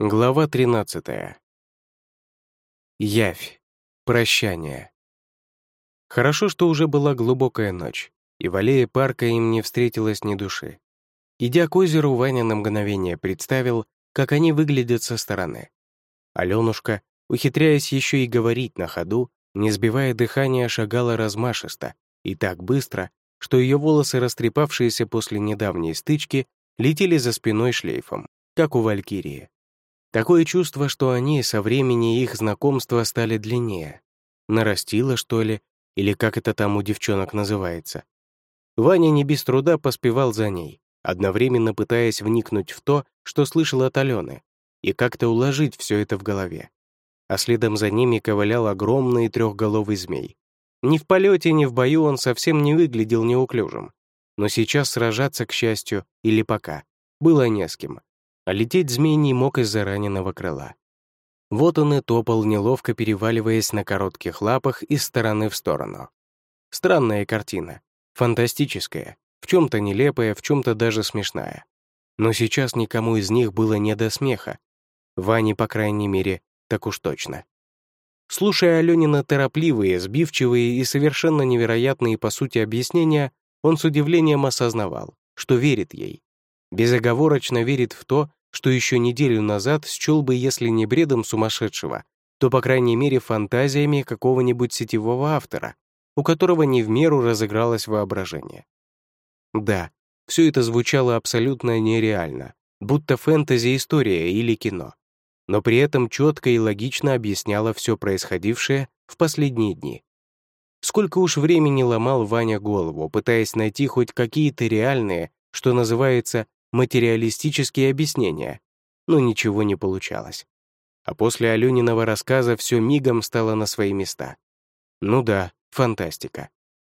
Глава 13. Явь. Прощание. Хорошо, что уже была глубокая ночь, и в аллее парка им не встретилось ни души. Идя к озеру, Ваня на мгновение представил, как они выглядят со стороны. Аленушка, ухитряясь еще и говорить на ходу, не сбивая дыхания, шагала размашисто и так быстро, что ее волосы, растрепавшиеся после недавней стычки, летели за спиной шлейфом, как у Валькирии. Такое чувство, что они со времени их знакомства стали длиннее. Нарастила, что ли, или как это там у девчонок называется. Ваня не без труда поспевал за ней, одновременно пытаясь вникнуть в то, что слышал от Алены, и как-то уложить все это в голове. А следом за ними ковылял огромный трехголовый змей. Ни в полете, ни в бою он совсем не выглядел неуклюжим. Но сейчас сражаться, к счастью, или пока, было не с кем а лететь змей не мог из-за раненого крыла. Вот он и топал, неловко переваливаясь на коротких лапах из стороны в сторону. Странная картина, фантастическая, в чем-то нелепая, в чем-то даже смешная. Но сейчас никому из них было не до смеха. Ване, по крайней мере, так уж точно. Слушая Аленина торопливые, сбивчивые и совершенно невероятные по сути объяснения, он с удивлением осознавал, что верит ей. Безоговорочно верит в то, что еще неделю назад счел бы, если не бредом сумасшедшего, то, по крайней мере, фантазиями какого-нибудь сетевого автора, у которого не в меру разыгралось воображение. Да, все это звучало абсолютно нереально, будто фэнтези-история или кино, но при этом четко и логично объясняло все происходившее в последние дни. Сколько уж времени ломал Ваня голову, пытаясь найти хоть какие-то реальные, что называется, материалистические объяснения, но ничего не получалось. А после Алюниного рассказа все мигом стало на свои места. Ну да, фантастика.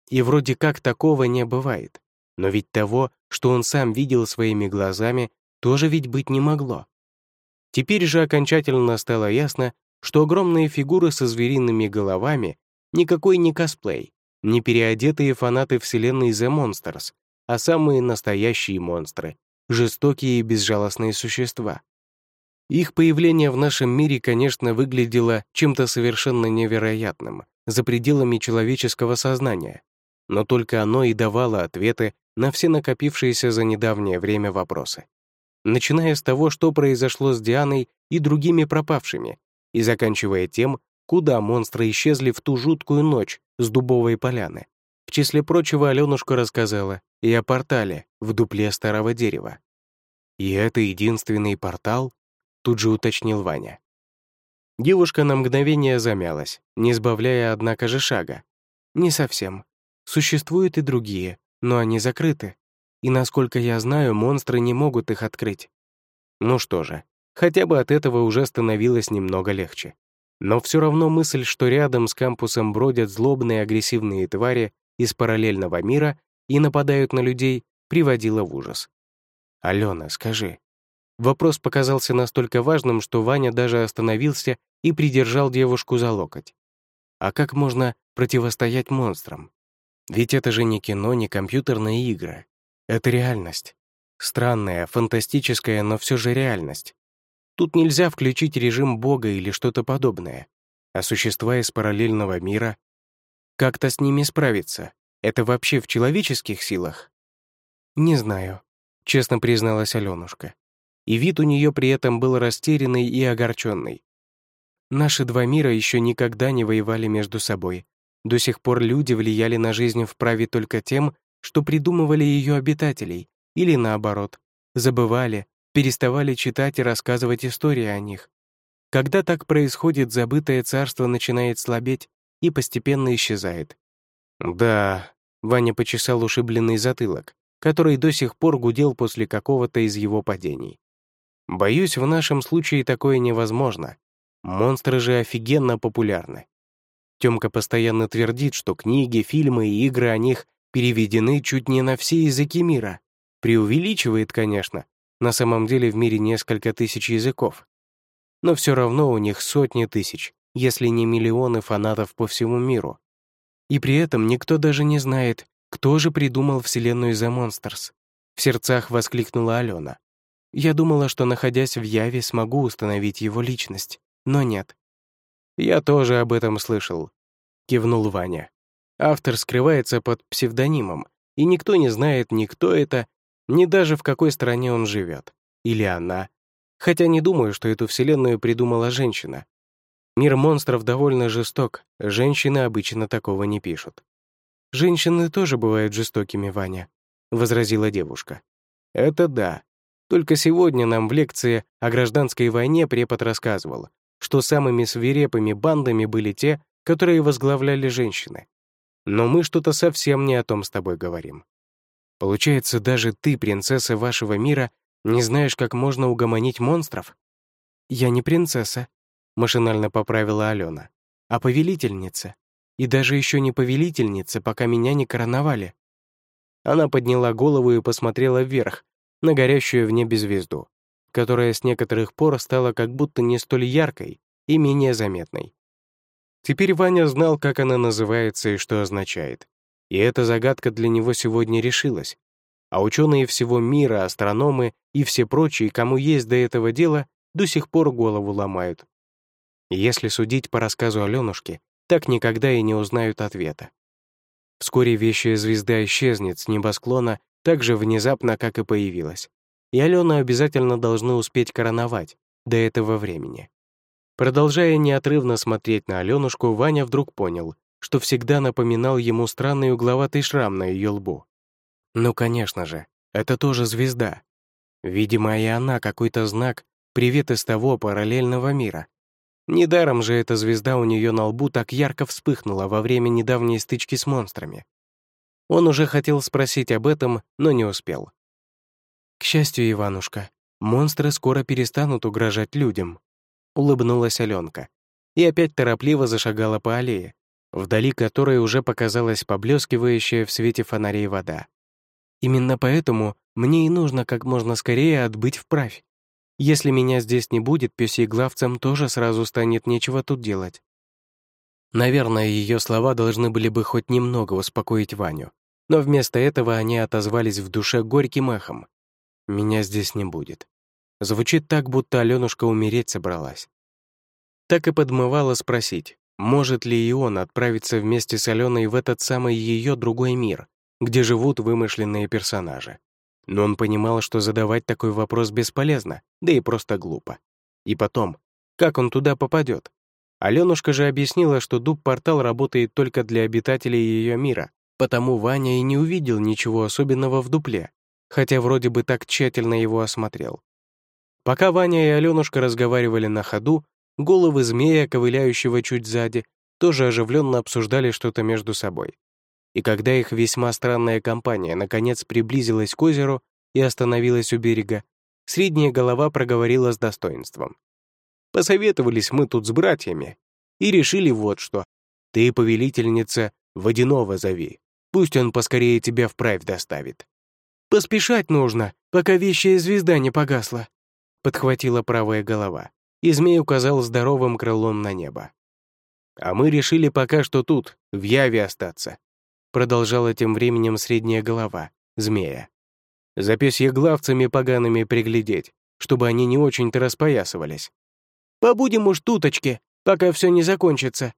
И вроде как такого не бывает. Но ведь того, что он сам видел своими глазами, тоже ведь быть не могло. Теперь же окончательно стало ясно, что огромные фигуры со звериными головами никакой не косплей, не переодетые фанаты вселенной The Monsters, а самые настоящие монстры, жестокие и безжалостные существа. Их появление в нашем мире, конечно, выглядело чем-то совершенно невероятным, за пределами человеческого сознания, но только оно и давало ответы на все накопившиеся за недавнее время вопросы. Начиная с того, что произошло с Дианой и другими пропавшими, и заканчивая тем, куда монстры исчезли в ту жуткую ночь с дубовой поляны. В числе прочего Аленушка рассказала и о портале в дупле старого дерева. «И это единственный портал?» — тут же уточнил Ваня. Девушка на мгновение замялась, не сбавляя, однако же, шага. «Не совсем. Существуют и другие, но они закрыты. И, насколько я знаю, монстры не могут их открыть». Ну что же, хотя бы от этого уже становилось немного легче. Но все равно мысль, что рядом с кампусом бродят злобные агрессивные твари, из параллельного мира и нападают на людей, приводило в ужас. «Алена, скажи». Вопрос показался настолько важным, что Ваня даже остановился и придержал девушку за локоть. А как можно противостоять монстрам? Ведь это же не кино, не компьютерная игра. Это реальность. Странная, фантастическая, но все же реальность. Тут нельзя включить режим Бога или что-то подобное. А существа из параллельного мира как-то с ними справиться? Это вообще в человеческих силах? Не знаю, честно призналась Аленушка. И вид у нее при этом был растерянный и огорченный. Наши два мира еще никогда не воевали между собой. До сих пор люди влияли на жизнь вправе только тем, что придумывали ее обитателей, или наоборот, забывали, переставали читать и рассказывать истории о них. Когда так происходит, забытое царство начинает слабеть, и постепенно исчезает. «Да», — Ваня почесал ушибленный затылок, который до сих пор гудел после какого-то из его падений. «Боюсь, в нашем случае такое невозможно. Монстры же офигенно популярны. Тёмка постоянно твердит, что книги, фильмы и игры о них переведены чуть не на все языки мира. Преувеличивает, конечно, на самом деле в мире несколько тысяч языков. Но все равно у них сотни тысяч, если не миллионы фанатов по всему миру. И при этом никто даже не знает, кто же придумал вселенную The Monsters. В сердцах воскликнула Алена. Я думала, что, находясь в Яве, смогу установить его личность, но нет. «Я тоже об этом слышал», — кивнул Ваня. Автор скрывается под псевдонимом, и никто не знает ни кто это, ни даже в какой стране он живет. Или она. Хотя не думаю, что эту вселенную придумала женщина. Мир монстров довольно жесток, женщины обычно такого не пишут. «Женщины тоже бывают жестокими, Ваня», — возразила девушка. «Это да. Только сегодня нам в лекции о гражданской войне препод рассказывал, что самыми свирепыми бандами были те, которые возглавляли женщины. Но мы что-то совсем не о том с тобой говорим. Получается, даже ты, принцесса вашего мира, не знаешь, как можно угомонить монстров? Я не принцесса, машинально поправила Алена, а повелительница. И даже еще не повелительница, пока меня не короновали. Она подняла голову и посмотрела вверх, на горящую в небе звезду, которая с некоторых пор стала как будто не столь яркой и менее заметной. Теперь Ваня знал, как она называется и что означает. И эта загадка для него сегодня решилась. А ученые всего мира, астрономы и все прочие, кому есть до этого дела, до сих пор голову ломают. Если судить по рассказу Алёнушки, так никогда и не узнают ответа. Вскоре вещая звезда исчезнет с небосклона так же внезапно, как и появилась. И Алена обязательно должны успеть короновать до этого времени. Продолжая неотрывно смотреть на Аленушку, Ваня вдруг понял, что всегда напоминал ему странный угловатый шрам на ее лбу. Ну, конечно же, это тоже звезда. Видимо, и она какой-то знак «Привет из того параллельного мира». Недаром же эта звезда у нее на лбу так ярко вспыхнула во время недавней стычки с монстрами. Он уже хотел спросить об этом, но не успел. К счастью, Иванушка, монстры скоро перестанут угрожать людям, улыбнулась Аленка и опять торопливо зашагала по аллее, вдали которой уже показалась поблескивающая в свете фонарей вода. Именно поэтому мне и нужно как можно скорее отбыть вправь. Если меня здесь не будет, пёсьеглавцам тоже сразу станет нечего тут делать. Наверное, ее слова должны были бы хоть немного успокоить Ваню, но вместо этого они отозвались в душе горьким эхом. «Меня здесь не будет. Звучит так, будто Алёнушка умереть собралась. Так и подмывала спросить, может ли и он отправиться вместе с Аленой в этот самый ее другой мир, где живут вымышленные персонажи. Но он понимал, что задавать такой вопрос бесполезно, да и просто глупо. И потом, как он туда попадет? Аленушка же объяснила, что дуб-портал работает только для обитателей ее мира, потому Ваня и не увидел ничего особенного в дупле, хотя вроде бы так тщательно его осмотрел. Пока Ваня и Аленушка разговаривали на ходу, головы змея, ковыляющего чуть сзади, тоже оживленно обсуждали что-то между собой. И когда их весьма странная компания наконец приблизилась к озеру и остановилась у берега, средняя голова проговорила с достоинством. «Посоветовались мы тут с братьями и решили вот что. Ты, повелительница, водяного зови. Пусть он поскорее тебя вправь доставит. Поспешать нужно, пока вещая звезда не погасла», подхватила правая голова, и змей указал здоровым крылом на небо. «А мы решили пока что тут, в Яве остаться», продолжала тем временем средняя голова, змея. «За пёсьеглавцами погаными приглядеть, чтобы они не очень-то распоясывались». «Побудем уж туточки, пока все не закончится»,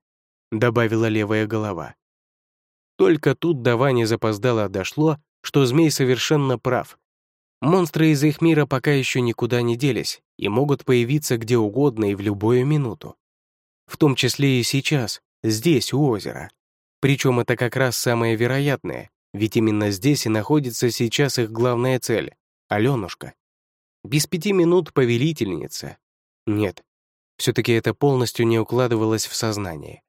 добавила левая голова. Только тут до Вани запоздало дошло, что змей совершенно прав, Монстры из их мира пока еще никуда не делись и могут появиться где угодно и в любую минуту. В том числе и сейчас, здесь, у озера. Причем это как раз самое вероятное, ведь именно здесь и находится сейчас их главная цель — Аленушка. Без пяти минут повелительница. Нет, все-таки это полностью не укладывалось в сознание.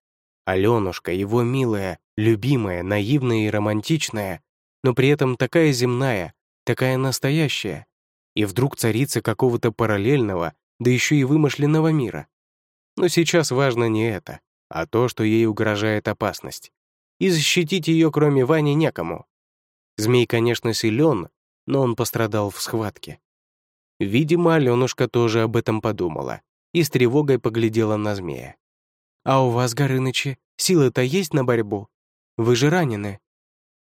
Аленушка, его милая, любимая, наивная и романтичная, но при этом такая земная, такая настоящая, и вдруг царица какого-то параллельного, да еще и вымышленного мира. Но сейчас важно не это, а то, что ей угрожает опасность. И защитить ее, кроме Вани, некому. Змей, конечно, силен, но он пострадал в схватке. Видимо, Аленушка тоже об этом подумала и с тревогой поглядела на змея. «А у вас, Горынычи, силы-то есть на борьбу? Вы же ранены».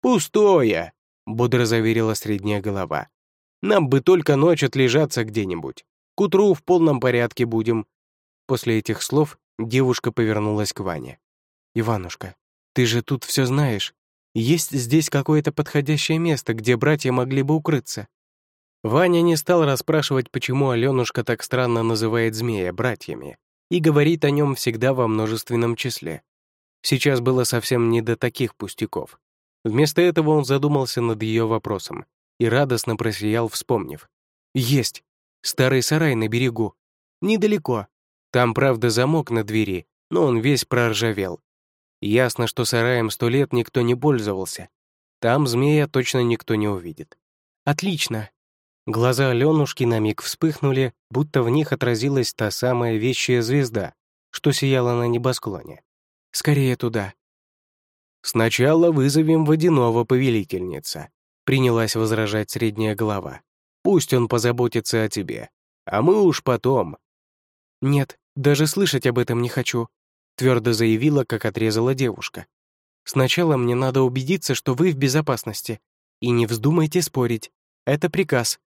«Пустое!» — бодро заверила средняя голова. Нам бы только ночь отлежаться где-нибудь. К утру в полном порядке будем». После этих слов девушка повернулась к Ване. «Иванушка, ты же тут все знаешь. Есть здесь какое-то подходящее место, где братья могли бы укрыться?» Ваня не стал расспрашивать, почему Аленушка так странно называет змея братьями и говорит о нем всегда во множественном числе. Сейчас было совсем не до таких пустяков. Вместо этого он задумался над ее вопросом и радостно просиял, вспомнив. «Есть! Старый сарай на берегу. Недалеко. Там, правда, замок на двери, но он весь проржавел. Ясно, что сараем сто лет никто не пользовался. Там змея точно никто не увидит. Отлично. Глаза Аленушки на миг вспыхнули, будто в них отразилась та самая вещая звезда, что сияла на небосклоне. Скорее туда. «Сначала вызовем водяного повелительница», — принялась возражать средняя глава. «Пусть он позаботится о тебе, а мы уж потом». «Нет, даже слышать об этом не хочу», твердо заявила, как отрезала девушка. «Сначала мне надо убедиться, что вы в безопасности. И не вздумайте спорить. Это приказ».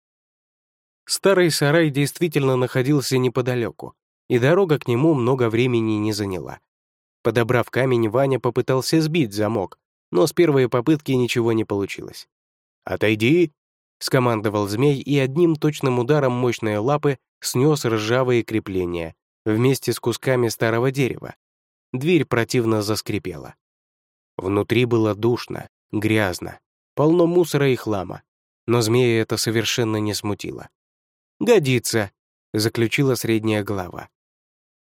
Старый сарай действительно находился неподалеку, и дорога к нему много времени не заняла. Подобрав камень, Ваня попытался сбить замок, но с первой попытки ничего не получилось. «Отойди!» — скомандовал змей и одним точным ударом мощной лапы снес ржавые крепления вместе с кусками старого дерева, Дверь противно заскрипела. Внутри было душно, грязно, полно мусора и хлама, но змея это совершенно не смутило. «Годится», — заключила средняя голова.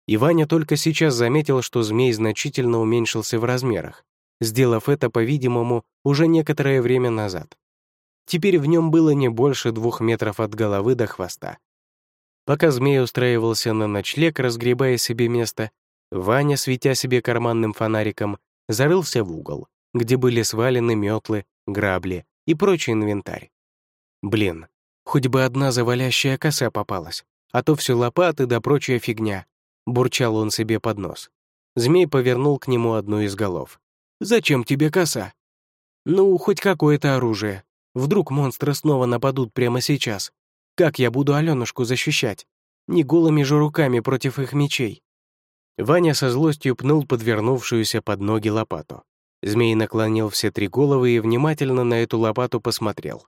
И Ваня только сейчас заметил, что змей значительно уменьшился в размерах, сделав это, по-видимому, уже некоторое время назад. Теперь в нем было не больше двух метров от головы до хвоста. Пока змей устраивался на ночлег, разгребая себе место, Ваня, светя себе карманным фонариком, зарылся в угол, где были свалены метлы, грабли и прочий инвентарь. Блин, хоть бы одна завалящая коса попалась, а то все лопаты да прочая фигня. Бурчал он себе под нос. Змей повернул к нему одну из голов. «Зачем тебе коса?» «Ну, хоть какое-то оружие. Вдруг монстры снова нападут прямо сейчас. Как я буду Аленушку защищать? Не голыми же руками против их мечей. Ваня со злостью пнул подвернувшуюся под ноги лопату. Змей наклонил все три головы и внимательно на эту лопату посмотрел.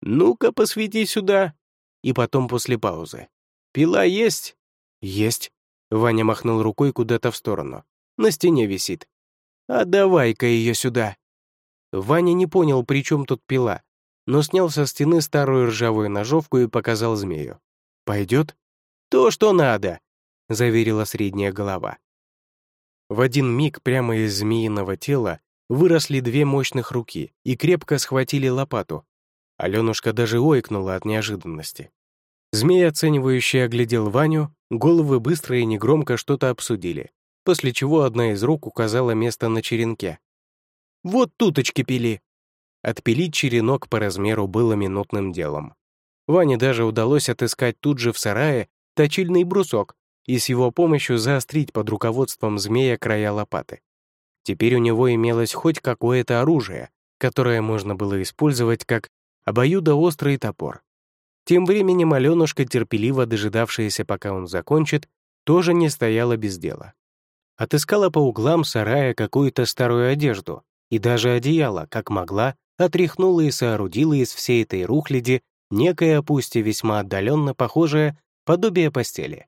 «Ну-ка, посвети сюда!» И потом после паузы. «Пила есть?» «Есть». Ваня махнул рукой куда-то в сторону. «На стене висит». «А давай-ка ее сюда!» Ваня не понял, при чем тут пила, но снял со стены старую ржавую ножовку и показал змею. «Пойдет?» «То, что надо!» — заверила средняя голова. В один миг прямо из змеиного тела выросли две мощных руки и крепко схватили лопату. Аленушка даже ойкнула от неожиданности. Змей, оценивающий, оглядел Ваню, головы быстро и негромко что-то обсудили, после чего одна из рук указала место на черенке. «Вот туточки пили!» Отпилить черенок по размеру было минутным делом. Ване даже удалось отыскать тут же в сарае точильный брусок, и с его помощью заострить под руководством змея края лопаты. Теперь у него имелось хоть какое-то оружие, которое можно было использовать как обоюдоострый топор. Тем временем Аленушка, терпеливо дожидавшаяся, пока он закончит, тоже не стояла без дела. Отыскала по углам сарая какую-то старую одежду и даже одеяло, как могла, отряхнула и соорудила из всей этой рухляди некое, пусть и весьма отдаленно похожее, подобие постели.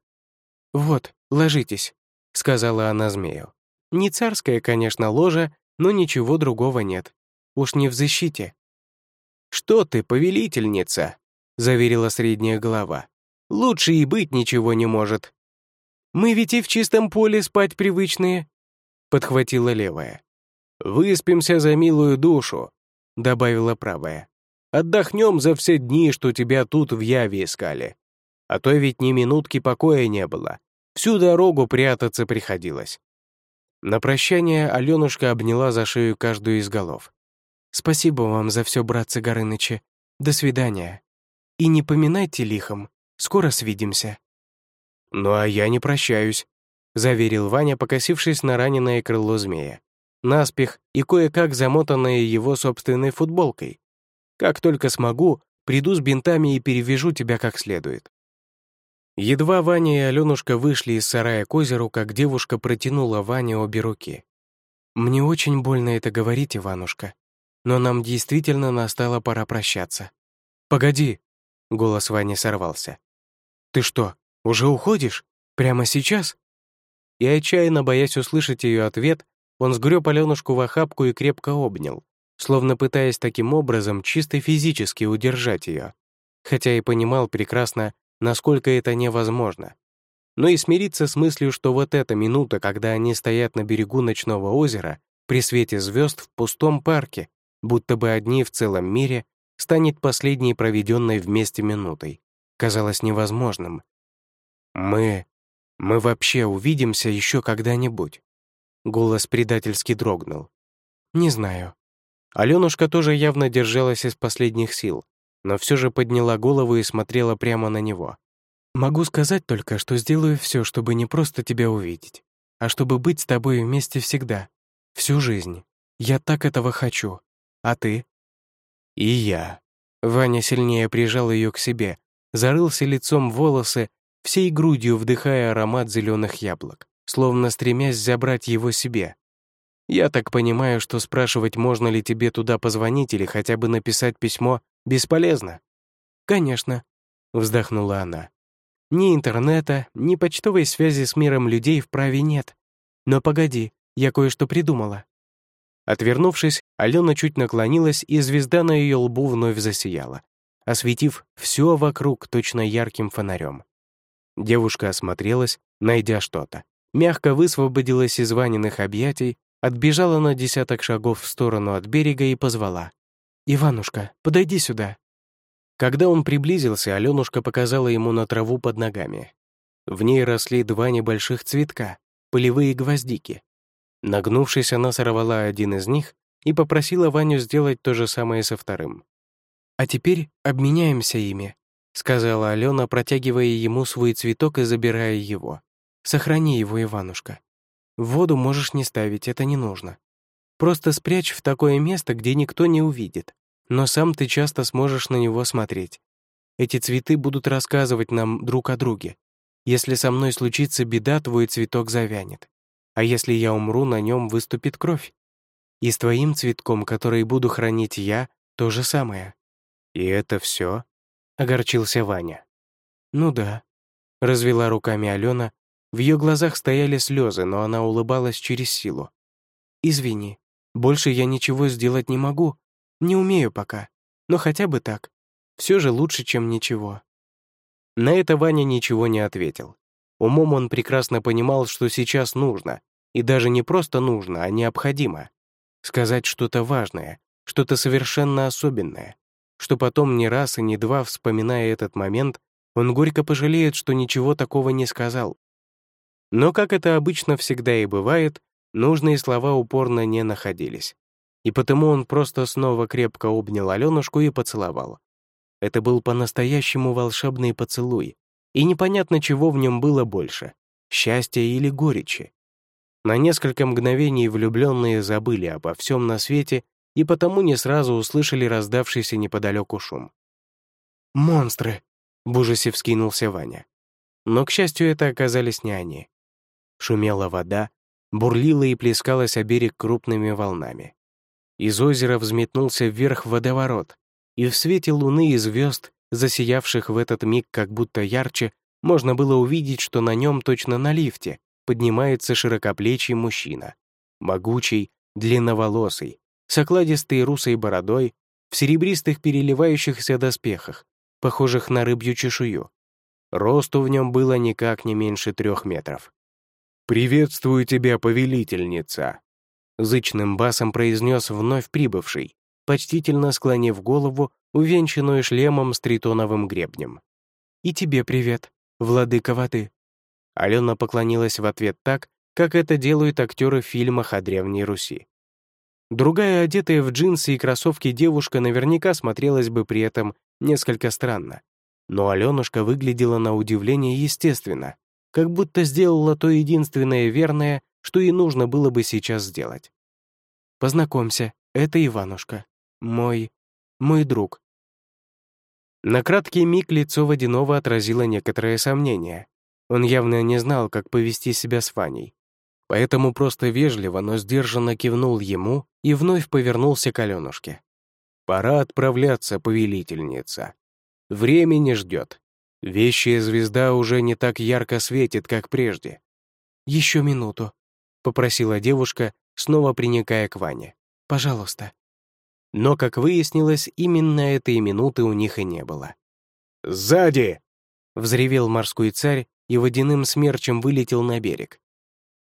«Вот, ложитесь», — сказала она змею. «Не царская, конечно, ложа, но ничего другого нет. Уж не в защите». «Что ты, повелительница?» — заверила средняя голова. «Лучше и быть ничего не может». «Мы ведь и в чистом поле спать привычные», — подхватила левая. «Выспимся за милую душу», — добавила правая. «Отдохнем за все дни, что тебя тут в яве искали. А то ведь ни минутки покоя не было. Всю дорогу прятаться приходилось. На прощание Аленушка обняла за шею каждую из голов. «Спасибо вам за все, братцы Горынычи. До свидания. И не поминайте лихом. Скоро свидимся». «Ну а я не прощаюсь», — заверил Ваня, покосившись на раненое крыло змея. Наспех и кое-как замотанное его собственной футболкой. «Как только смогу, приду с бинтами и перевяжу тебя как следует». Едва Ваня и Аленушка вышли из сарая к озеру, как девушка протянула Ване обе руки. «Мне очень больно это говорить, Иванушка, но нам действительно настала пора прощаться». «Погоди!» — голос Вани сорвался. «Ты что, уже уходишь? Прямо сейчас?» И отчаянно боясь услышать ее ответ, он сгреб Аленушку в охапку и крепко обнял, словно пытаясь таким образом чисто физически удержать ее, хотя и понимал прекрасно, насколько это невозможно. Но и смириться с мыслью, что вот эта минута, когда они стоят на берегу ночного озера, при свете звезд в пустом парке, будто бы одни в целом мире, станет последней проведенной вместе минутой, казалось невозможным. «Мы... мы вообще увидимся еще когда-нибудь?» Голос предательски дрогнул. «Не знаю». Аленушка тоже явно держалась из последних сил, но все же подняла голову и смотрела прямо на него. «Могу сказать только, что сделаю все, чтобы не просто тебя увидеть, а чтобы быть с тобой вместе всегда, всю жизнь. Я так этого хочу. А ты?» «И я». Ваня сильнее прижал ее к себе, зарылся лицом в волосы, всей грудью вдыхая аромат зеленых яблок словно стремясь забрать его себе. «Я так понимаю, что спрашивать, можно ли тебе туда позвонить или хотя бы написать письмо, бесполезно?» «Конечно», — вздохнула она. «Ни интернета, ни почтовой связи с миром людей в праве нет. Но погоди, я кое-что придумала». Отвернувшись, Алена чуть наклонилась, и звезда на ее лбу вновь засияла, осветив все вокруг точно ярким фонарем. Девушка осмотрелась, найдя что-то мягко высвободилась из Ваниных объятий, отбежала на десяток шагов в сторону от берега и позвала. «Иванушка, подойди сюда». Когда он приблизился, Аленушка показала ему на траву под ногами. В ней росли два небольших цветка, полевые гвоздики. Нагнувшись, она сорвала один из них и попросила Ваню сделать то же самое со вторым. «А теперь обменяемся ими», — сказала Алена, протягивая ему свой цветок и забирая его. Сохрани его, Иванушка. В воду можешь не ставить, это не нужно. Просто спрячь в такое место, где никто не увидит, но сам ты часто сможешь на него смотреть. Эти цветы будут рассказывать нам друг о друге. Если со мной случится беда, твой цветок завянет. А если я умру, на нем выступит кровь. И с твоим цветком, который буду хранить я, то же самое. И это все? огорчился Ваня. Ну да, развела руками Алена, в ее глазах стояли слезы, но она улыбалась через силу. «Извини, больше я ничего сделать не могу. Не умею пока. Но хотя бы так. Все же лучше, чем ничего». На это Ваня ничего не ответил. Умом он прекрасно понимал, что сейчас нужно. И даже не просто нужно, а необходимо. Сказать что-то важное, что-то совершенно особенное. Что потом не раз и не два, вспоминая этот момент, он горько пожалеет, что ничего такого не сказал, но, как это обычно всегда и бывает, нужные слова упорно не находились. И потому он просто снова крепко обнял Аленушку и поцеловал. Это был по-настоящему волшебный поцелуй, и непонятно, чего в нем было больше — счастья или горечи. На несколько мгновений влюбленные забыли обо всем на свете и потому не сразу услышали раздавшийся неподалеку шум. «Монстры!» — в ужасе вскинулся Ваня. Но, к счастью, это оказались не они. Шумела вода, бурлила и плескалась о берег крупными волнами. Из озера взметнулся вверх водоворот, и в свете луны и звезд, засиявших в этот миг как будто ярче, можно было увидеть, что на нем точно на лифте поднимается широкоплечий мужчина. Могучий, длинноволосый, с окладистой русой бородой, в серебристых переливающихся доспехах, похожих на рыбью чешую. Росту в нем было никак не меньше трех метров. «Приветствую тебя, повелительница!» Зычным басом произнес вновь прибывший, почтительно склонив голову, увенчанную шлемом с тритоновым гребнем. «И тебе привет, владыка воды!» Алена поклонилась в ответ так, как это делают актеры в фильмах о Древней Руси. Другая, одетая в джинсы и кроссовки девушка наверняка смотрелась бы при этом несколько странно. Но Аленушка выглядела на удивление естественно, как будто сделала то единственное верное, что и нужно было бы сейчас сделать. «Познакомься, это Иванушка, мой... мой друг». На краткий миг лицо Водянова отразило некоторое сомнение. Он явно не знал, как повести себя с Ваней. Поэтому просто вежливо, но сдержанно кивнул ему и вновь повернулся к Аленушке. «Пора отправляться, повелительница. Время не ждет. Вещая звезда уже не так ярко светит, как прежде». «Еще минуту», — попросила девушка, снова приникая к Ване. «Пожалуйста». Но, как выяснилось, именно этой минуты у них и не было. «Сзади!» — взревел морской царь и водяным смерчем вылетел на берег.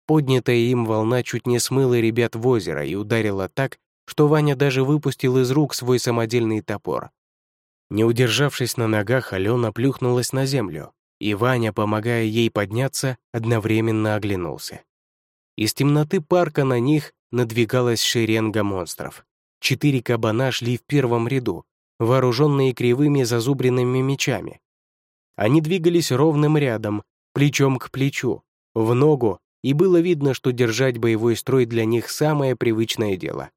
Поднятая им волна чуть не смыла ребят в озеро и ударила так, что Ваня даже выпустил из рук свой самодельный топор. Не удержавшись на ногах, Алена плюхнулась на землю, и Ваня, помогая ей подняться, одновременно оглянулся. Из темноты парка на них надвигалась шеренга монстров. Четыре кабана шли в первом ряду, вооруженные кривыми зазубренными мечами. Они двигались ровным рядом, плечом к плечу, в ногу, и было видно, что держать боевой строй для них самое привычное дело.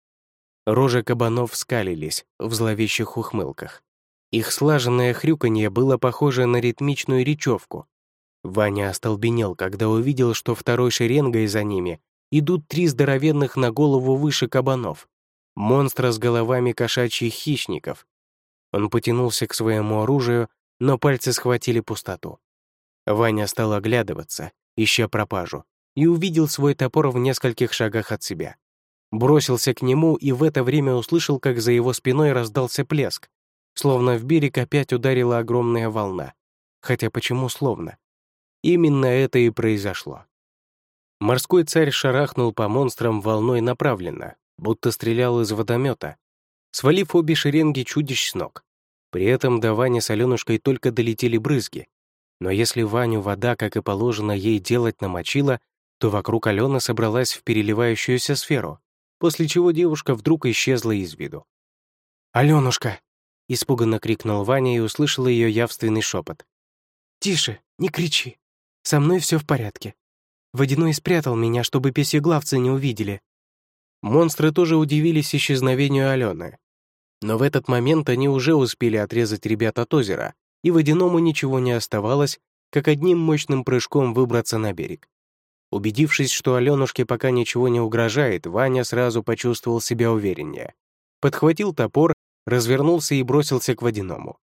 Рожи кабанов скалились в зловещих ухмылках. Их слаженное хрюканье было похоже на ритмичную речевку. Ваня остолбенел, когда увидел, что второй шеренгой за ними идут три здоровенных на голову выше кабанов монстра с головами кошачьих хищников. Он потянулся к своему оружию, но пальцы схватили пустоту. Ваня стал оглядываться, ища пропажу, и увидел свой топор в нескольких шагах от себя. Бросился к нему и в это время услышал, как за его спиной раздался плеск, словно в берег опять ударила огромная волна. Хотя почему словно? Именно это и произошло. Морской царь шарахнул по монстрам волной направленно, будто стрелял из водомета, свалив обе шеренги чудищ с ног. При этом до Вани с Аленушкой только долетели брызги. Но если Ваню вода, как и положено ей делать, намочила, то вокруг Алены собралась в переливающуюся сферу, после чего девушка вдруг исчезла из виду. «Аленушка!» — испуганно крикнул Ваня и услышал ее явственный шепот. «Тише, не кричи. Со мной все в порядке. Водяной спрятал меня, чтобы песеглавцы не увидели. Монстры тоже удивились исчезновению Алены. Но в этот момент они уже успели отрезать ребят от озера, и водяному ничего не оставалось, как одним мощным прыжком выбраться на берег. Убедившись, что Аленушке пока ничего не угрожает, Ваня сразу почувствовал себя увереннее. Подхватил топор, развернулся и бросился к водяному.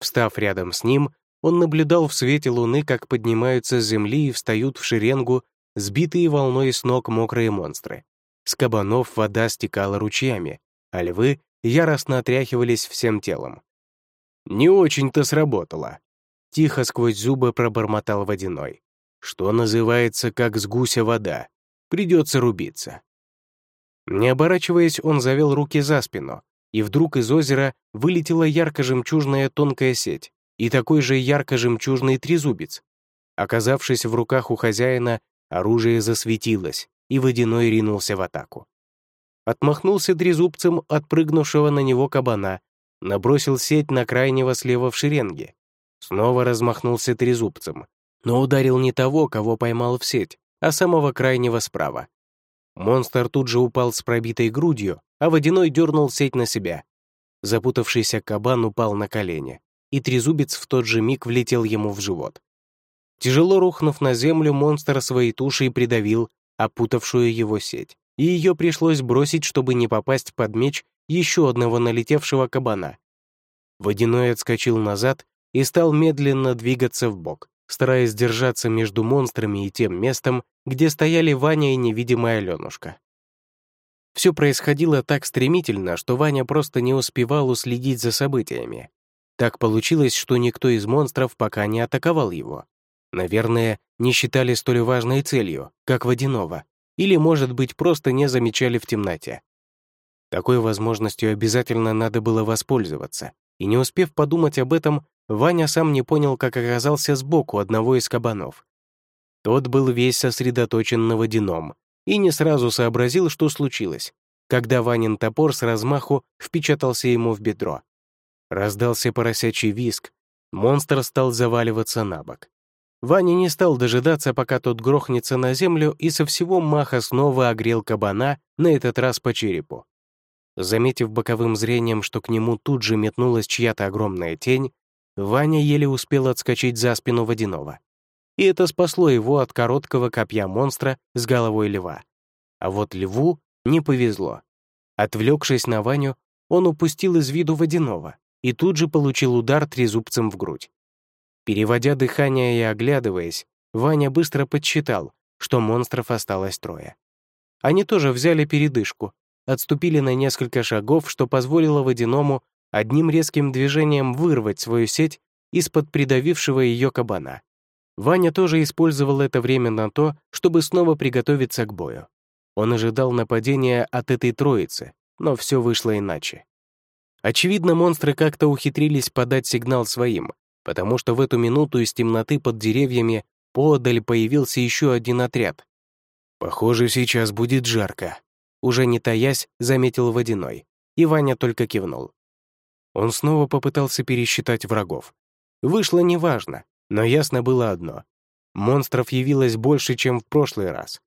Встав рядом с ним, он наблюдал в свете луны, как поднимаются с земли и встают в шеренгу сбитые волной с ног мокрые монстры. С кабанов вода стекала ручьями, а львы яростно отряхивались всем телом. «Не очень-то сработало», — тихо сквозь зубы пробормотал водяной. «Что называется, как с гуся вода. Придется рубиться». Не оборачиваясь, он завел руки за спину, и вдруг из озера вылетела ярко-жемчужная тонкая сеть и такой же ярко-жемчужный трезубец. Оказавшись в руках у хозяина, оружие засветилось, и водяной ринулся в атаку. Отмахнулся трезубцем от прыгнувшего на него кабана, набросил сеть на крайнего слева в шеренге. Снова размахнулся трезубцем, но ударил не того, кого поймал в сеть, а самого крайнего справа. Монстр тут же упал с пробитой грудью, а водяной дернул сеть на себя. Запутавшийся кабан упал на колени, и трезубец в тот же миг влетел ему в живот. Тяжело рухнув на землю, монстр своей тушей придавил опутавшую его сеть, и ее пришлось бросить, чтобы не попасть под меч еще одного налетевшего кабана. Водяной отскочил назад и стал медленно двигаться в бок, стараясь держаться между монстрами и тем местом, где стояли Ваня и невидимая Аленушка. Все происходило так стремительно, что Ваня просто не успевал уследить за событиями. Так получилось, что никто из монстров пока не атаковал его. Наверное, не считали столь важной целью, как водяного, или, может быть, просто не замечали в темноте. Такой возможностью обязательно надо было воспользоваться, и не успев подумать об этом, Ваня сам не понял, как оказался сбоку одного из кабанов. Тот был весь сосредоточен на водяном и не сразу сообразил, что случилось, когда Ванин топор с размаху впечатался ему в бедро. Раздался поросячий виск, монстр стал заваливаться на бок. Ваня не стал дожидаться, пока тот грохнется на землю, и со всего маха снова огрел кабана, на этот раз по черепу. Заметив боковым зрением, что к нему тут же метнулась чья-то огромная тень, Ваня еле успел отскочить за спину водяного. И это спасло его от короткого копья монстра с головой льва. А вот льву не повезло. Отвлекшись на Ваню, он упустил из виду водяного и тут же получил удар трезубцем в грудь. Переводя дыхание и оглядываясь, Ваня быстро подсчитал, что монстров осталось трое. Они тоже взяли передышку, отступили на несколько шагов, что позволило водяному одним резким движением вырвать свою сеть из-под придавившего ее кабана. Ваня тоже использовал это время на то, чтобы снова приготовиться к бою. Он ожидал нападения от этой троицы, но все вышло иначе. Очевидно, монстры как-то ухитрились подать сигнал своим, потому что в эту минуту из темноты под деревьями подаль появился еще один отряд. «Похоже, сейчас будет жарко», — уже не таясь, заметил Водяной, и Ваня только кивнул. Он снова попытался пересчитать врагов. Вышло неважно, но ясно было одно. Монстров явилось больше, чем в прошлый раз.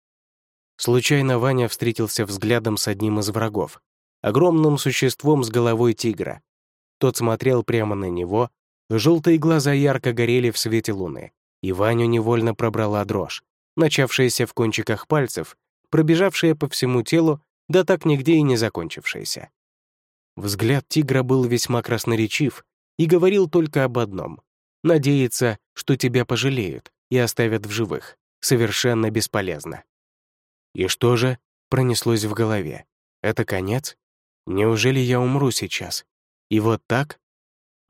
Случайно Ваня встретился взглядом с одним из врагов, огромным существом с головой тигра. Тот смотрел прямо на него, желтые глаза ярко горели в свете луны, и Ваню невольно пробрала дрожь, начавшаяся в кончиках пальцев, пробежавшая по всему телу, да так нигде и не закончившаяся. Взгляд тигра был весьма красноречив и говорил только об одном — надеяться, что тебя пожалеют и оставят в живых, совершенно бесполезно. И что же пронеслось в голове? Это конец? Неужели я умру сейчас? И вот так?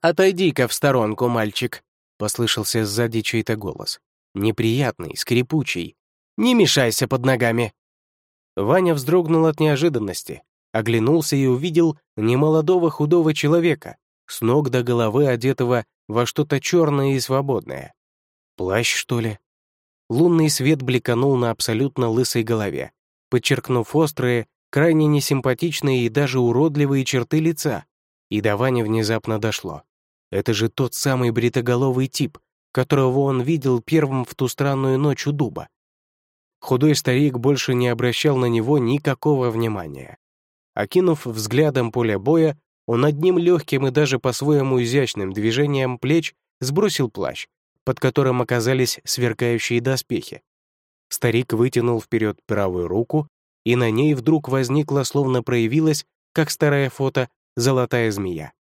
«Отойди-ка в сторонку, мальчик», — послышался сзади чей-то голос. Неприятный, скрипучий. «Не мешайся под ногами!» Ваня вздрогнул от неожиданности, оглянулся и увидел немолодого худого человека, с ног до головы одетого во что-то черное и свободное. Плащ, что ли? Лунный свет бликанул на абсолютно лысой голове, подчеркнув острые, крайне несимпатичные и даже уродливые черты лица. И до Вани внезапно дошло. Это же тот самый бритоголовый тип, которого он видел первым в ту странную ночь у дуба. Худой старик больше не обращал на него никакого внимания. Окинув взглядом поле боя, он одним легким и даже по-своему изящным движением плеч сбросил плащ, под которым оказались сверкающие доспехи. Старик вытянул вперед правую руку и на ней вдруг возникла, словно проявилась, как старое фото, золотая змея.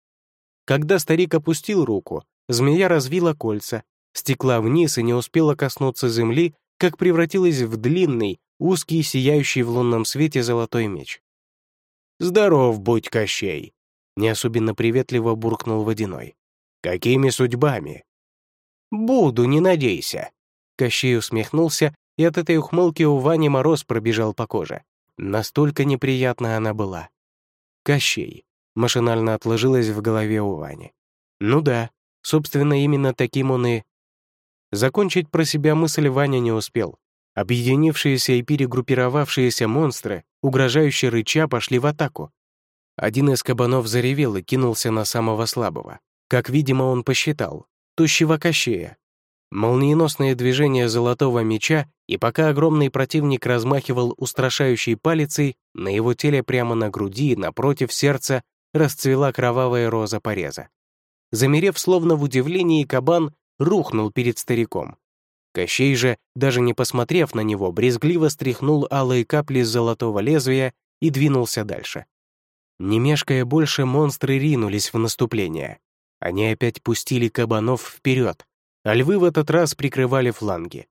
Когда старик опустил руку, змея развила кольца, стекла вниз и не успела коснуться земли, как превратилась в длинный, узкий, сияющий в лунном свете золотой меч. «Здоров будь, Кощей!» — не особенно приветливо буркнул Водяной. «Какими судьбами?» «Буду, не надейся!» Кощей усмехнулся, и от этой ухмылки у Вани мороз пробежал по коже. Настолько неприятна она была. Кощей. Машинально отложилась в голове у Вани. Ну да, собственно, именно таким он и... Закончить про себя мысль Ваня не успел. Объединившиеся и перегруппировавшиеся монстры, угрожающе рыча, пошли в атаку. Один из кабанов заревел и кинулся на самого слабого. Как, видимо, он посчитал. Тущего Кощея, Молниеносное движение золотого меча, и пока огромный противник размахивал устрашающей палицей, на его теле прямо на груди, напротив сердца, расцвела кровавая роза пореза. Замерев словно в удивлении, кабан рухнул перед стариком. Кощей же, даже не посмотрев на него, брезгливо стряхнул алые капли с золотого лезвия и двинулся дальше. Не мешкая больше, монстры ринулись в наступление. Они опять пустили кабанов вперед, а львы в этот раз прикрывали фланги.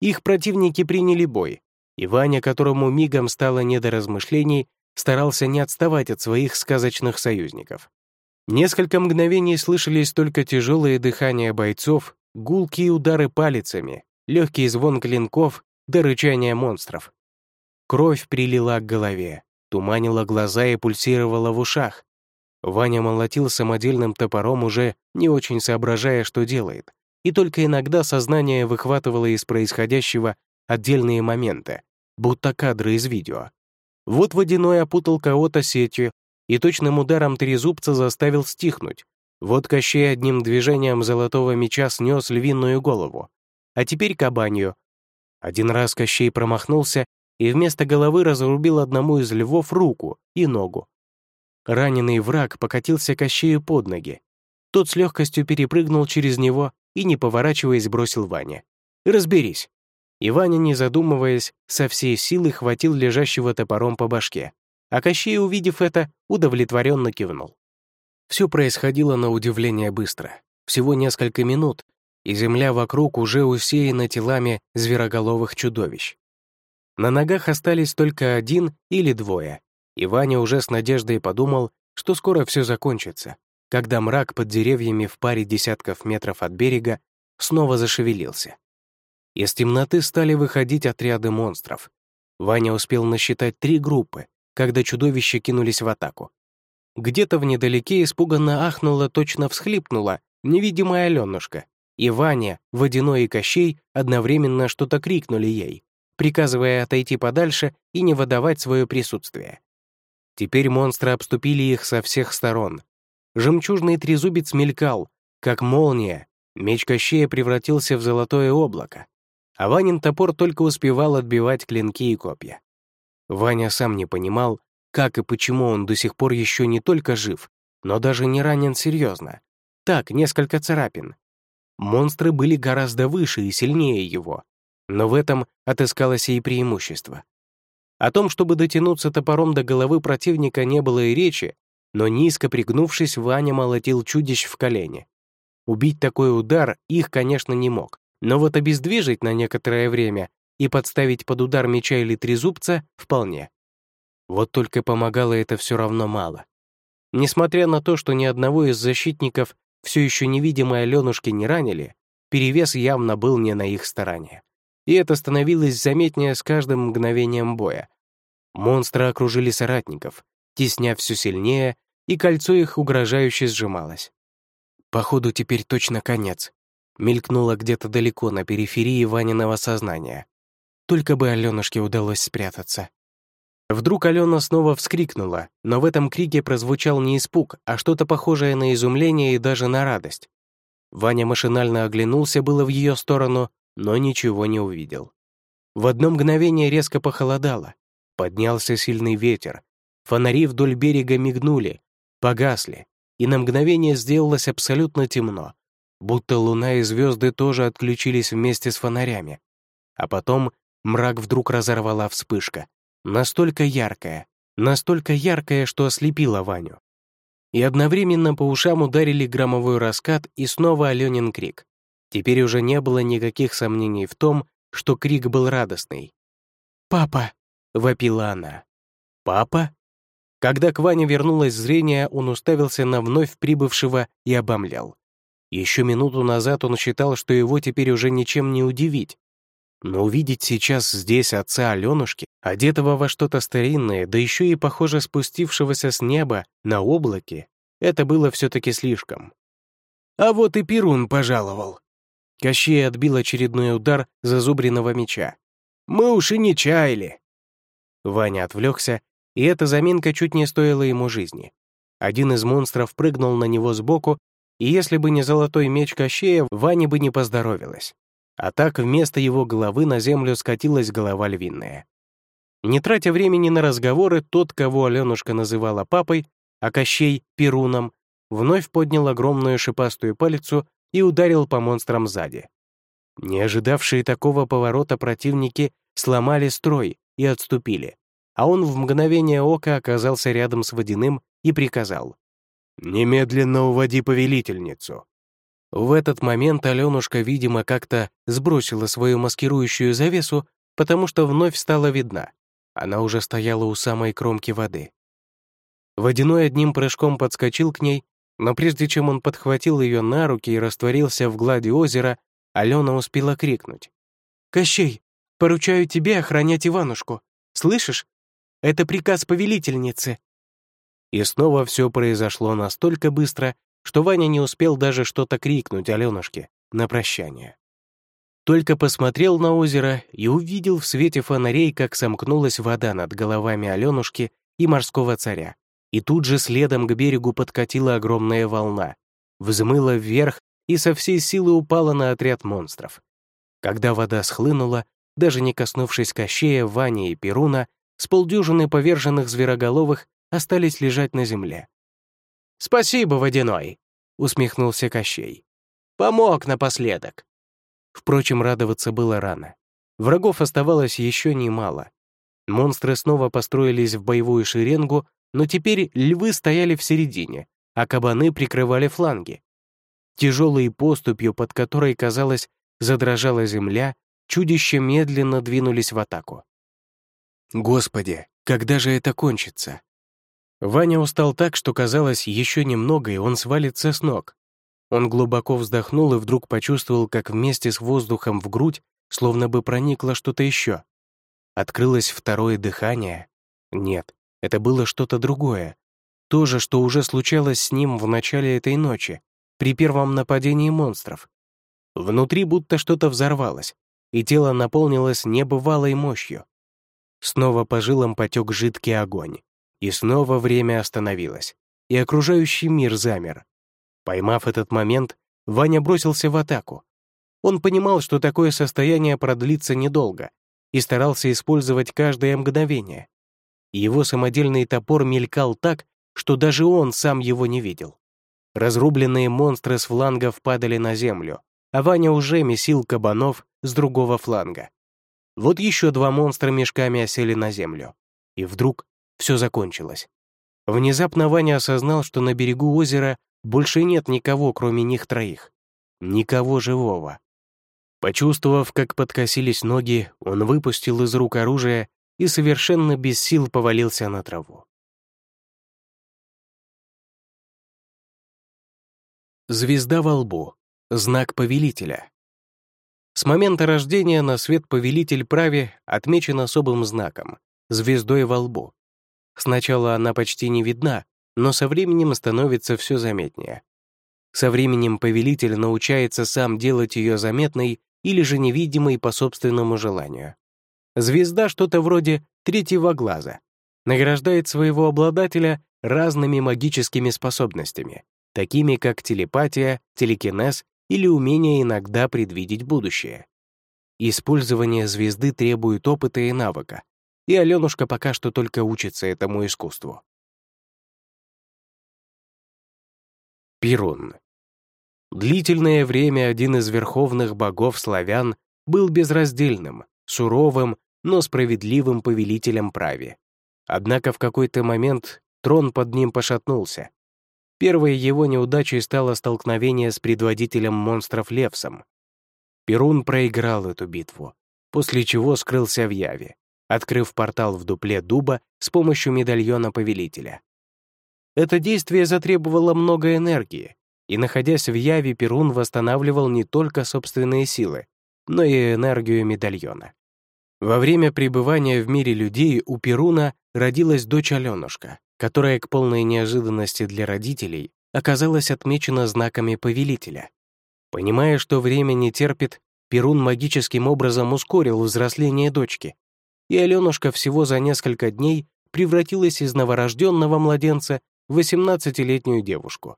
Их противники приняли бой, и Ваня, которому мигом стало не до размышлений, старался не отставать от своих сказочных союзников. Несколько мгновений слышались только тяжелые дыхания бойцов, гулкие удары палицами, легкий звон клинков до рычания монстров. Кровь прилила к голове, туманила глаза и пульсировала в ушах. Ваня молотил самодельным топором, уже не очень соображая, что делает и только иногда сознание выхватывало из происходящего отдельные моменты, будто кадры из видео. Вот водяной опутал кого-то сетью и точным ударом трезубца заставил стихнуть. Вот Кощей одним движением золотого меча снес львиную голову, а теперь кабанью. Один раз Кощей промахнулся и вместо головы разрубил одному из львов руку и ногу. Раненый враг покатился Кощею под ноги, Тот с легкостью перепрыгнул через него и, не поворачиваясь, бросил Ване. «Разберись». И Ваня, не задумываясь, со всей силы хватил лежащего топором по башке. А Кощей, увидев это, удовлетворенно кивнул. Все происходило на удивление быстро. Всего несколько минут, и земля вокруг уже усеяна телами звероголовых чудовищ. На ногах остались только один или двое, и Ваня уже с надеждой подумал, что скоро все закончится, когда мрак под деревьями в паре десятков метров от берега снова зашевелился. Из темноты стали выходить отряды монстров. Ваня успел насчитать три группы, когда чудовища кинулись в атаку. Где-то в недалеке испуганно ахнула, точно всхлипнула невидимая Аленушка, и Ваня, Водяной и Кощей одновременно что-то крикнули ей, приказывая отойти подальше и не выдавать свое присутствие. Теперь монстры обступили их со всех сторон. Жемчужный трезубец мелькал, как молния, меч Кощея превратился в золотое облако, а Ванин топор только успевал отбивать клинки и копья. Ваня сам не понимал, как и почему он до сих пор еще не только жив, но даже не ранен серьезно. Так, несколько царапин. Монстры были гораздо выше и сильнее его, но в этом отыскалось и преимущество. О том, чтобы дотянуться топором до головы противника, не было и речи, но низко пригнувшись, Ваня молотил чудищ в колени. Убить такой удар их, конечно, не мог, но вот обездвижить на некоторое время и подставить под удар меча или трезубца — вполне. Вот только помогало это все равно мало. Несмотря на то, что ни одного из защитников все еще невидимой Аленушки не ранили, перевес явно был не на их стороне и это становилось заметнее с каждым мгновением боя. Монстры окружили соратников, тесня все сильнее, и кольцо их угрожающе сжималось. «Походу, теперь точно конец», — мелькнуло где-то далеко на периферии Ваниного сознания. Только бы Аленушке удалось спрятаться. Вдруг Алена снова вскрикнула, но в этом крике прозвучал не испуг, а что-то похожее на изумление и даже на радость. Ваня машинально оглянулся было в ее сторону, но ничего не увидел. В одно мгновение резко похолодало. Поднялся сильный ветер. Фонари вдоль берега мигнули, погасли, и на мгновение сделалось абсолютно темно, будто луна и звезды тоже отключились вместе с фонарями. А потом мрак вдруг разорвала вспышка, настолько яркая, настолько яркая, что ослепила Ваню. И одновременно по ушам ударили громовой раскат и снова Аленин крик. Теперь уже не было никаких сомнений в том, что крик был радостный. «Папа!» — вопила она. «Папа?» Когда к Ване вернулось зрение, он уставился на вновь прибывшего и обомлял. Еще минуту назад он считал, что его теперь уже ничем не удивить. Но увидеть сейчас здесь отца Аленушки, одетого во что-то старинное, да еще и, похоже, спустившегося с неба на облаке, это было все-таки слишком. «А вот и Перун пожаловал», Кощей отбил очередной удар зазубренного меча. «Мы уж и не чаяли!» Ваня отвлекся, и эта заминка чуть не стоила ему жизни. Один из монстров прыгнул на него сбоку, и если бы не золотой меч Кощея, Ване бы не поздоровилось. А так вместо его головы на землю скатилась голова львиная. Не тратя времени на разговоры, тот, кого Аленушка называла папой, а Кощей — Перуном, вновь поднял огромную шипастую палицу и ударил по монстрам сзади. Не ожидавшие такого поворота противники сломали строй и отступили, а он в мгновение ока оказался рядом с водяным и приказал. «Немедленно уводи повелительницу». В этот момент Аленушка, видимо, как-то сбросила свою маскирующую завесу, потому что вновь стала видна. Она уже стояла у самой кромки воды. Водяной одним прыжком подскочил к ней но прежде чем он подхватил ее на руки и растворился в глади озера, Алена успела крикнуть. «Кощей, поручаю тебе охранять Иванушку. Слышишь? Это приказ повелительницы». И снова все произошло настолько быстро, что Ваня не успел даже что-то крикнуть Аленушке на прощание. Только посмотрел на озеро и увидел в свете фонарей, как сомкнулась вода над головами Аленушки и морского царя и тут же следом к берегу подкатила огромная волна, взмыла вверх и со всей силы упала на отряд монстров. Когда вода схлынула, даже не коснувшись Кощея, Вани и Перуна, с полдюжины поверженных звероголовых остались лежать на земле. «Спасибо, Водяной!» — усмехнулся Кощей. «Помог напоследок». Впрочем, радоваться было рано. Врагов оставалось еще немало. Монстры снова построились в боевую шеренгу, но теперь львы стояли в середине, а кабаны прикрывали фланги. Тяжелой поступью, под которой, казалось, задрожала земля, чудища медленно двинулись в атаку. Господи, когда же это кончится? Ваня устал так, что казалось, еще немного, и он свалится с ног. Он глубоко вздохнул и вдруг почувствовал, как вместе с воздухом в грудь словно бы проникло что-то еще. Открылось второе дыхание. Нет, это было что-то другое. То же, что уже случалось с ним в начале этой ночи, при первом нападении монстров. Внутри будто что-то взорвалось, и тело наполнилось небывалой мощью. Снова по жилам потек жидкий огонь, и снова время остановилось, и окружающий мир замер. Поймав этот момент, Ваня бросился в атаку. Он понимал, что такое состояние продлится недолго, и старался использовать каждое мгновение. Его самодельный топор мелькал так, что даже он сам его не видел. Разрубленные монстры с флангов падали на землю, а Ваня уже месил кабанов с другого фланга. Вот еще два монстра мешками осели на землю. И вдруг все закончилось. Внезапно Ваня осознал, что на берегу озера больше нет никого, кроме них троих. Никого живого. Почувствовав, как подкосились ноги, он выпустил из рук оружие и совершенно без сил повалился на траву. Звезда во лбу. Знак повелителя. С момента рождения на свет повелитель прави отмечен особым знаком — звездой во лбу. Сначала она почти не видна, но со временем становится все заметнее. Со временем повелитель научается сам делать ее заметной или же невидимой по собственному желанию. Звезда что-то вроде третьего глаза, награждает своего обладателя разными магическими способностями, такими как телепатия, телекинез или умение иногда предвидеть будущее. Использование звезды требует опыта и навыка, и Аленушка пока что только учится этому искусству. Перун. Длительное время один из верховных богов славян был безраздельным, суровым, но справедливым повелителем праве. Однако в какой-то момент трон под ним пошатнулся, Первой его неудачей стало столкновение с предводителем монстров Левсом. Перун проиграл эту битву, после чего скрылся в Яве, открыв портал в дупле дуба с помощью медальона повелителя. Это действие затребовало много энергии, и, находясь в Яве, Перун восстанавливал не только собственные силы, но и энергию медальона. Во время пребывания в мире людей у Перуна родилась дочь Аленушка, которая к полной неожиданности для родителей оказалась отмечена знаками повелителя. Понимая, что время не терпит, Перун магическим образом ускорил взросление дочки, и Аленушка всего за несколько дней превратилась из новорожденного младенца в 18-летнюю девушку.